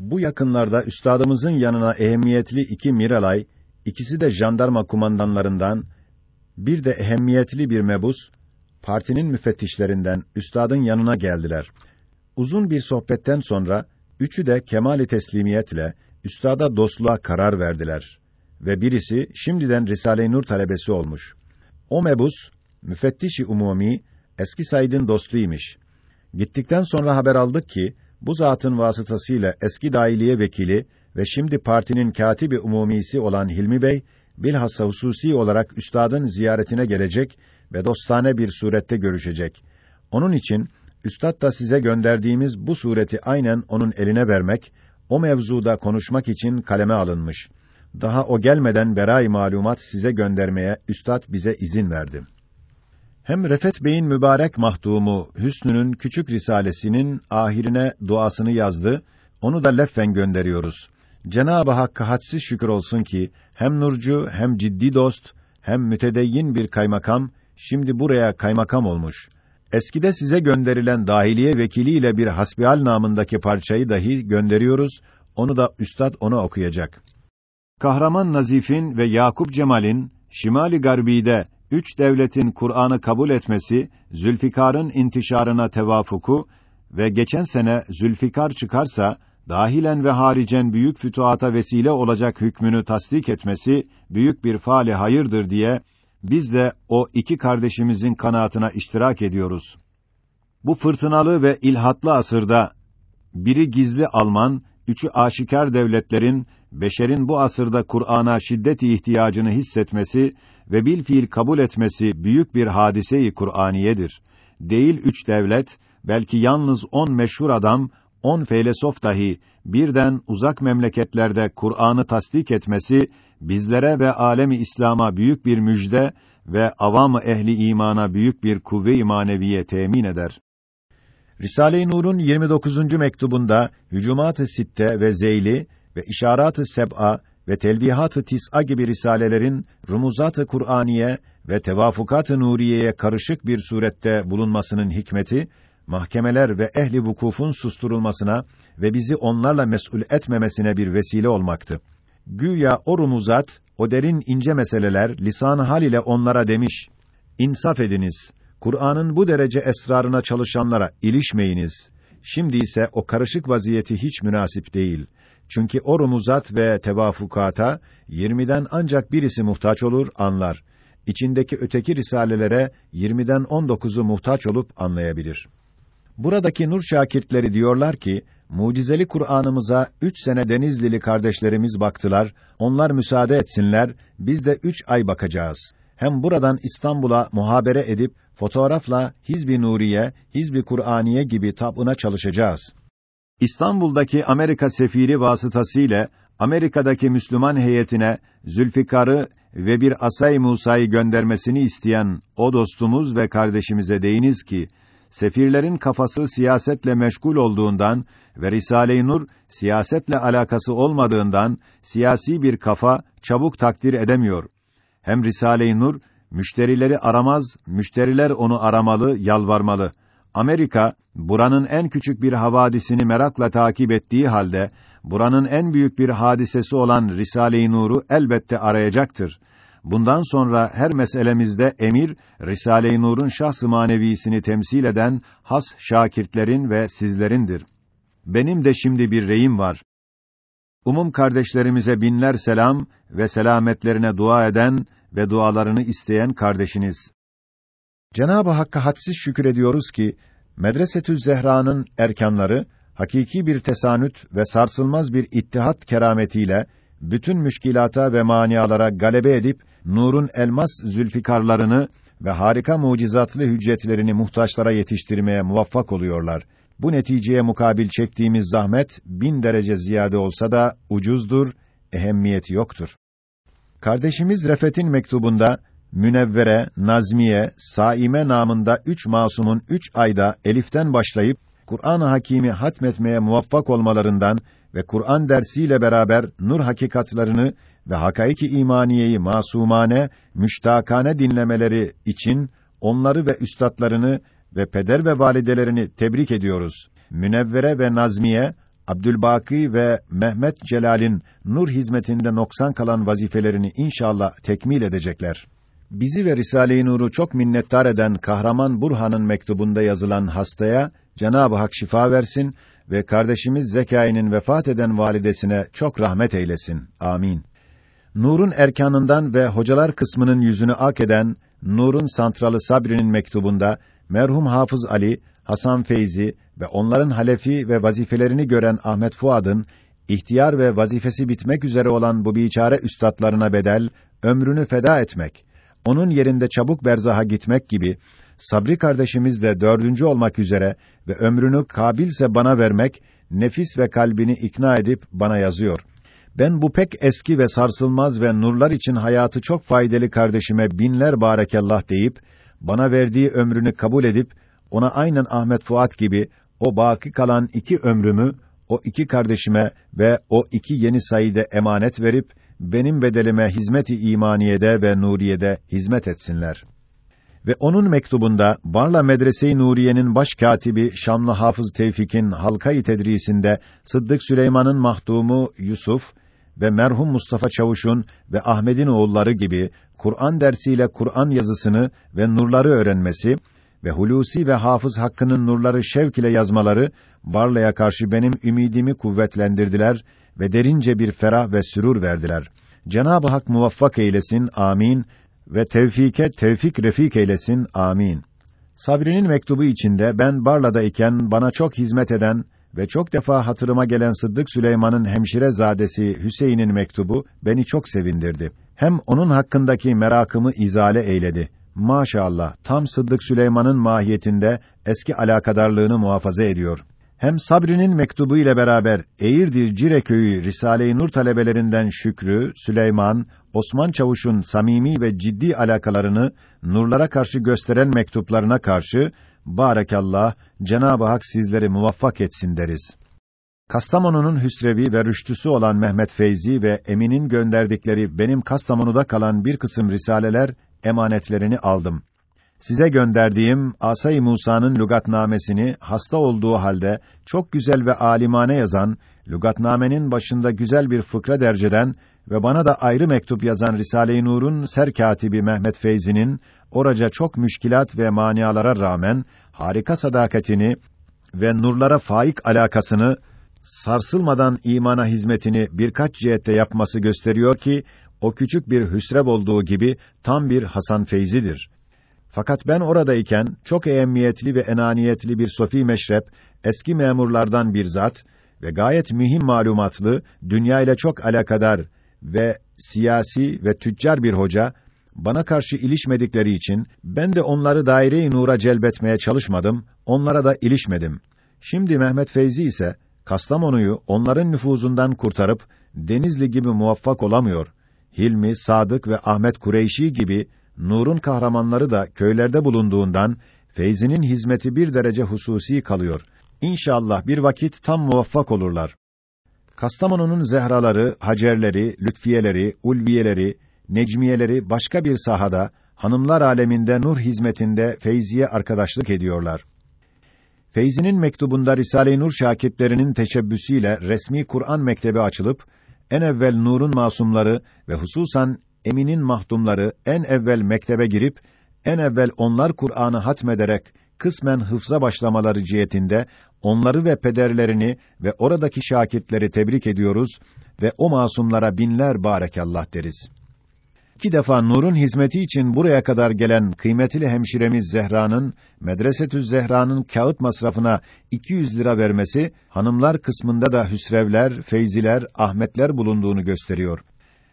Bu yakınlarda üstadımızın yanına ehemmiyetli iki Miralay, ikisi de jandarma kumandanlarından, bir de ehemmiyetli bir mebus, partinin müfettişlerinden üstadın yanına geldiler. Uzun bir sohbetten sonra üçü de kemali teslimiyetle üstada dostluğa karar verdiler ve birisi şimdiden Risale-i Nur talebesi olmuş. O mebus müfettişi umumi eski Said'in dostuymuş. Gittikten sonra haber aldık ki bu zatın vasıtasıyla eski dahiliye vekili ve şimdi partinin katibi umumisi olan Hilmi Bey bilhassa hususi olarak üstadın ziyaretine gelecek ve dostane bir surette görüşecek. Onun için üstad da size gönderdiğimiz bu sureti aynen onun eline vermek, o mevzuda konuşmak için kaleme alınmış. Daha o gelmeden berai malumat size göndermeye üstad bize izin verdi. Hem Refet Bey'in mübarek mahdumu Hüsnü'nün küçük risalesinin ahirine duasını yazdı. Onu da leffen gönderiyoruz. Cenab-ı Hakk'a hadsiz şükür olsun ki hem nurcu hem ciddi dost hem mütedeyyin bir kaymakam şimdi buraya kaymakam olmuş. Eskide size gönderilen dahiliye vekiliyle bir hasbihal namındaki parçayı dahi gönderiyoruz. Onu da üstad ona okuyacak. Kahraman Nazif'in ve Yakup Cemal'in Şimali Garbi'de üç devletin Kur'an'ı kabul etmesi, Zülfikar'ın intişarına tevafuku ve geçen sene Zülfikar çıkarsa dahilen ve haricen büyük fütuhata vesile olacak hükmünü tasdik etmesi büyük bir faali hayırdır diye biz de o iki kardeşimizin kanaatına iştirak ediyoruz. Bu fırtınalı ve ilhatlı asırda biri gizli Alman, üçü aşikar devletlerin beşerin bu asırda Kur'an'a şiddet ihtiyacını hissetmesi ve bil fiil kabul etmesi büyük bir hadise-i Kur'aniyedir. Değil üç devlet, belki yalnız on meşhur adam, on feylesof dahi birden uzak memleketlerde Kur'an'ı tasdik etmesi bizlere ve alemi İslam'a büyük bir müjde ve avam-ı ehli imana büyük bir kuvve-i maneviye temin eder. Risale-i Nur'un 29. mektubunda Hücumat-ı Sitte ve Zeyli ve İşarat-ı Seb'a ve Telbihat-ı Tis'a gibi risalelerin rumuzat-ı Kur'aniye ve tevafukat-ı Nuriye'ye karışık bir surette bulunmasının hikmeti mahkemeler ve ehli vukufun susturulmasına ve bizi onlarla mesul etmemesine bir vesile olmaktı. Güya o rumuzat, o derin ince meseleler lisan-ı hal ile onlara demiş: İnsaf ediniz. Kur'an'ın bu derece esrarına çalışanlara ilişmeyiniz. Şimdi ise o karışık vaziyeti hiç münasip değil. Çünkü o rumuzat ve tevafukata 20'den ancak birisi muhtaç olur, anlar. İçindeki öteki risalelere 20'den 19'u muhtaç olup anlayabilir. Buradaki nur şakirtleri diyorlar ki, mucizeli Kur'an'ımıza üç sene Denizlili kardeşlerimiz baktılar, onlar müsaade etsinler, biz de üç ay bakacağız. Hem buradan İstanbul'a muhabere edip, fotoğrafla Hizbi Nuriye, Hizbi Kur'aniye gibi tabuna çalışacağız. İstanbul'daki Amerika sefiri vasıtasıyla Amerika'daki Müslüman heyetine Zülfikar'ı ve bir Asay Musa'yı göndermesini isteyen o dostumuz ve kardeşimize deyiniz ki sefirlerin kafası siyasetle meşgul olduğundan ve Risale-i Nur siyasetle alakası olmadığından siyasi bir kafa çabuk takdir edemiyor. Hem Risale-i Nur müşterileri aramaz, müşteriler onu aramalı, yalvarmalı. Amerika buranın en küçük bir havadisini merakla takip ettiği halde buranın en büyük bir hadisesi olan Risale-i Nur'u elbette arayacaktır. Bundan sonra her meselemizde emir Risale-i Nur'un şahs-ı manevisini temsil eden has şakirtlerin ve sizlerindir. Benim de şimdi bir reyim var. Umum kardeşlerimize binler selam ve selametlerine dua eden ve dualarını isteyen kardeşiniz. Cenab-ı Hakk'a hadsiz şükür ediyoruz ki Medresetü Zehra'nın erkanları hakiki bir tesanüt ve sarsılmaz bir ittihat kerametiyle bütün müşkilata ve manialara galebe edip nurun elmas zülfikarlarını ve harika mucizatlı hüccetlerini muhtaçlara yetiştirmeye muvaffak oluyorlar. Bu neticeye mukabil çektiğimiz zahmet bin derece ziyade olsa da ucuzdur, ehemmiyeti yoktur. Kardeşimiz Refet'in mektubunda Münevvere, Nazmiye, Saime namında üç masumun üç ayda eliften başlayıp Kur'an-ı Hakîm'i hatmetmeye muvaffak olmalarından ve Kur'an dersiyle beraber nur hakikatlarını ve hakaiki imaniyeyi masumane, müştakane dinlemeleri için onları ve üstadlarını ve peder ve validelerini tebrik ediyoruz. Münevvere ve Nazmiye Abdülbaki ve Mehmet Celal'in nur hizmetinde noksan kalan vazifelerini inşallah tekmil edecekler. Bizi ve Risale-i Nur'u çok minnettar eden Kahraman Burhan'ın mektubunda yazılan hastaya Cenab-ı Hak şifa versin ve kardeşimiz Zekai'nin vefat eden validesine çok rahmet eylesin. Amin. Nur'un erkanından ve hocalar kısmının yüzünü ak eden Nur'un santralı Sabri'nin mektubunda merhum Hafız Ali, Hasan Feyzi ve onların halefi ve vazifelerini gören Ahmet Fuad'ın ihtiyar ve vazifesi bitmek üzere olan bu biçare üstadlarına bedel ömrünü feda etmek, onun yerinde çabuk berzaha gitmek gibi Sabri kardeşimiz de dördüncü olmak üzere ve ömrünü kabilse bana vermek, nefis ve kalbini ikna edip bana yazıyor. Ben bu pek eski ve sarsılmaz ve nurlar için hayatı çok faydalı kardeşime binler barakallah deyip, bana verdiği ömrünü kabul edip, ona aynen Ahmet Fuat gibi o baki kalan iki ömrümü o iki kardeşime ve o iki yeni sayıda emanet verip benim bedelime hizmet-i imaniyede ve nuriyede hizmet etsinler. Ve onun mektubunda Barla Medrese-i Nuriye'nin baş katibi Şamlı Hafız Tevfik'in halka-i tedrisinde Sıddık Süleyman'ın mahdumu Yusuf ve merhum Mustafa Çavuş'un ve Ahmet'in oğulları gibi Kur'an dersiyle Kur'an yazısını ve nurları öğrenmesi ve Hulusi ve Hafız Hakkı'nın nurları şevk ile yazmaları Barla'ya karşı benim ümidimi kuvvetlendirdiler ve derince bir ferah ve sürur verdiler. Cenab-ı Hak muvaffak eylesin. Amin ve tevfike tevfik refik eylesin. Amin. Sabri'nin mektubu içinde ben Barla'da iken bana çok hizmet eden ve çok defa hatırıma gelen Sıddık Süleyman'ın hemşire zadesi Hüseyin'in mektubu beni çok sevindirdi. Hem onun hakkındaki merakımı izale eyledi. Maşallah tam Sıddık Süleyman'ın mahiyetinde eski alakadarlığını muhafaza ediyor. Hem Sabri'nin mektubu ile beraber Eğirdir Cire köyü Risale-i Nur talebelerinden Şükrü, Süleyman, Osman Çavuş'un samimi ve ciddi alakalarını nurlara karşı gösteren mektuplarına karşı barakallah Cenab-ı Hak sizleri muvaffak etsin deriz. Kastamonu'nun hüsrevi ve rüştüsü olan Mehmet Feyzi ve Emin'in gönderdikleri benim Kastamonu'da kalan bir kısım risaleler emanetlerini aldım. Size gönderdiğim Asay Musa'nın lügatnamesini hasta olduğu halde çok güzel ve alimane yazan, lügatnamenin başında güzel bir fıkra derceden ve bana da ayrı mektup yazan Risale-i Nur'un serkatibi Mehmet Feyzi'nin oraca çok müşkilat ve manialara rağmen harika sadakatini ve nurlara faik alakasını sarsılmadan imana hizmetini birkaç cihette yapması gösteriyor ki o küçük bir hüsrev olduğu gibi tam bir Hasan Feyzi'dir. Fakat ben oradayken çok ehemmiyetli ve enaniyetli bir sofi meşrep, eski memurlardan bir zat ve gayet mühim malumatlı, dünya ile çok alakadar ve siyasi ve tüccar bir hoca bana karşı ilişmedikleri için ben de onları daire-i nura celbetmeye çalışmadım, onlara da ilişmedim. Şimdi Mehmet Feyzi ise Kastamonu'yu onların nüfuzundan kurtarıp Denizli gibi muvaffak olamıyor. Hilmi, Sadık ve Ahmet Kureyşi gibi Nur'un kahramanları da köylerde bulunduğundan Feyzi'nin hizmeti bir derece hususi kalıyor. İnşallah bir vakit tam muvaffak olurlar. Kastamonu'nun zehraları, hacerleri, lütfiyeleri, ulviyeleri, necmiyeleri başka bir sahada, hanımlar aleminde nur hizmetinde Feyzi'ye arkadaşlık ediyorlar. Feyzi'nin mektubunda Risale-i Nur şakirtlerinin teşebbüsüyle resmi Kur'an mektebi açılıp en evvel Nur'un masumları ve hususan Emin'in mahdumları en evvel mektebe girip en evvel onlar Kur'an'ı hatmederek kısmen hıfza başlamaları cihetinde onları ve pederlerini ve oradaki şakirtleri tebrik ediyoruz ve o masumlara binler barekallah deriz. İki defa Nur'un hizmeti için buraya kadar gelen kıymetli hemşiremiz Zehra'nın Medresetü Zehra'nın kağıt masrafına 200 lira vermesi hanımlar kısmında da hüsrevler, feyziler, ahmetler bulunduğunu gösteriyor.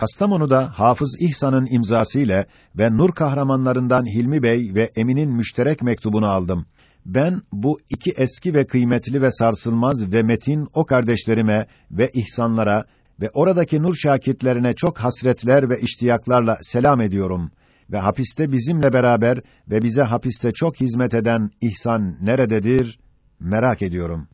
Kastamonu'da Hafız İhsan'ın imzası ile ve Nur kahramanlarından Hilmi Bey ve Emin'in müşterek mektubunu aldım. Ben bu iki eski ve kıymetli ve sarsılmaz ve metin o kardeşlerime ve ihsanlara ve oradaki nur şakirtlerine çok hasretler ve iştiyaklarla selam ediyorum ve hapiste bizimle beraber ve bize hapiste çok hizmet eden İhsan nerededir merak ediyorum.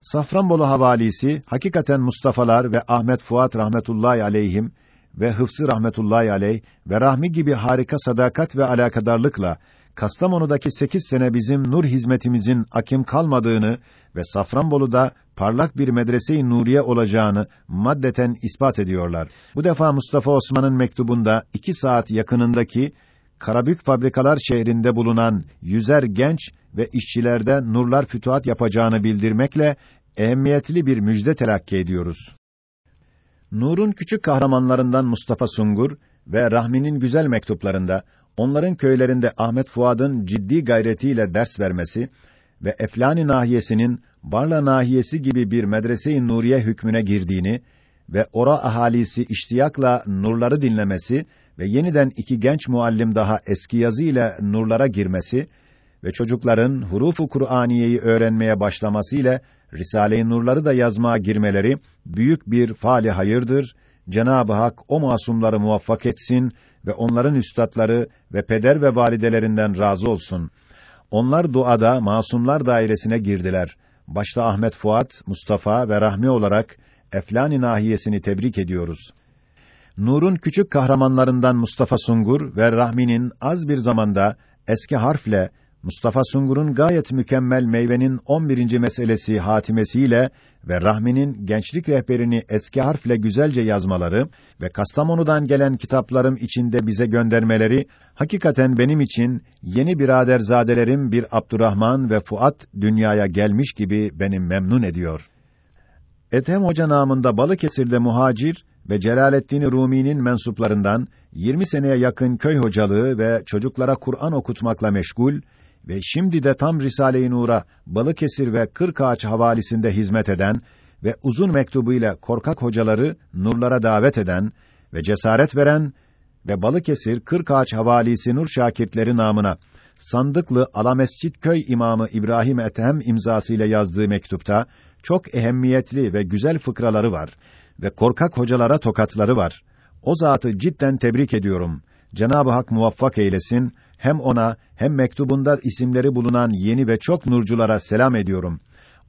Safranbolu havalisi hakikaten Mustafa'lar ve Ahmet Fuat rahmetullahi aleyhim ve Hıfsı rahmetullahi aleyh ve Rahmi gibi harika sadakat ve alakadarlıkla Kastamonu'daki sekiz sene bizim nur hizmetimizin akim kalmadığını ve Safranbolu'da parlak bir medrese-i nuriye olacağını maddeten ispat ediyorlar. Bu defa Mustafa Osman'ın mektubunda iki saat yakınındaki Karabük Fabrikalar şehrinde bulunan yüzer genç ve işçilerde nurlar fütuhat yapacağını bildirmekle ehemmiyetli bir müjde telakki ediyoruz. Nur'un küçük kahramanlarından Mustafa Sungur ve Rahmi'nin güzel mektuplarında onların köylerinde Ahmet Fuad'ın ciddi gayretiyle ders vermesi ve Eflani nahiyesinin Barla nahiyesi gibi bir medrese-i nuriye hükmüne girdiğini ve ora ahalisi iştiyakla nurları dinlemesi ve yeniden iki genç muallim daha eski yazı ile nurlara girmesi ve çocukların hurufu Kur'aniyeyi öğrenmeye başlaması ile Risale-i Nurları da yazmaya girmeleri büyük bir fali hayırdır. Cenab-ı Hak o masumları muvaffak etsin ve onların üstadları ve peder ve validelerinden razı olsun. Onlar duada masumlar dairesine girdiler. Başta Ahmet Fuat, Mustafa ve Rahmi olarak Eflani nahiyesini tebrik ediyoruz. Nur'un küçük kahramanlarından Mustafa Sungur ve Rahmi'nin az bir zamanda eski harfle Mustafa Sungur'un gayet mükemmel meyvenin 11. meselesi hatimesiyle ve Rahmi'nin gençlik rehberini eski harfle güzelce yazmaları ve Kastamonu'dan gelen kitaplarım içinde bize göndermeleri hakikaten benim için yeni biraderzadelerim bir Abdurrahman ve Fuat dünyaya gelmiş gibi beni memnun ediyor. Ethem Hoca namında Balıkesir'de muhacir ve Celaleddin Rumi'nin mensuplarından 20 seneye yakın köy hocalığı ve çocuklara Kur'an okutmakla meşgul ve şimdi de tam Risale-i Nur'a Balıkesir ve Kırkağaç havalisinde hizmet eden ve uzun mektubuyla korkak hocaları nurlara davet eden ve cesaret veren ve Balıkesir Kırkağaç havalisi nur şakirtleri namına Sandıklı Alamescit köy imamı İbrahim Ethem imzasıyla yazdığı mektupta çok ehemmiyetli ve güzel fıkraları var ve korkak hocalara tokatları var. O zatı cidden tebrik ediyorum. Cenab-ı Hak muvaffak eylesin. Hem ona hem mektubunda isimleri bulunan yeni ve çok nurculara selam ediyorum.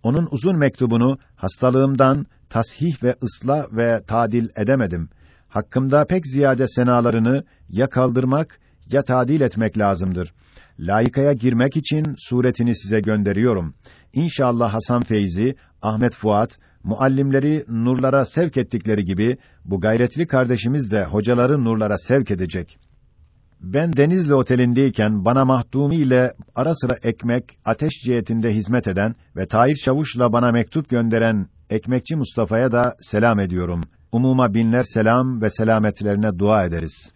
Onun uzun mektubunu hastalığımdan tasih ve ıslah ve tadil edemedim. Hakkımda pek ziyade senalarını ya kaldırmak ya tadil etmek lazımdır. Layıkaya girmek için suretini size gönderiyorum. İnşallah Hasan Feyzi, Ahmet Fuat, muallimleri nurlara sevk ettikleri gibi bu gayretli kardeşimiz de hocaları nurlara sevk edecek. Ben Denizli Oteli'ndeyken bana mahdumi ile ara sıra ekmek, ateş cihetinde hizmet eden ve Tahir Çavuş'la bana mektup gönderen Ekmekçi Mustafa'ya da selam ediyorum. Umuma binler selam ve selametlerine dua ederiz.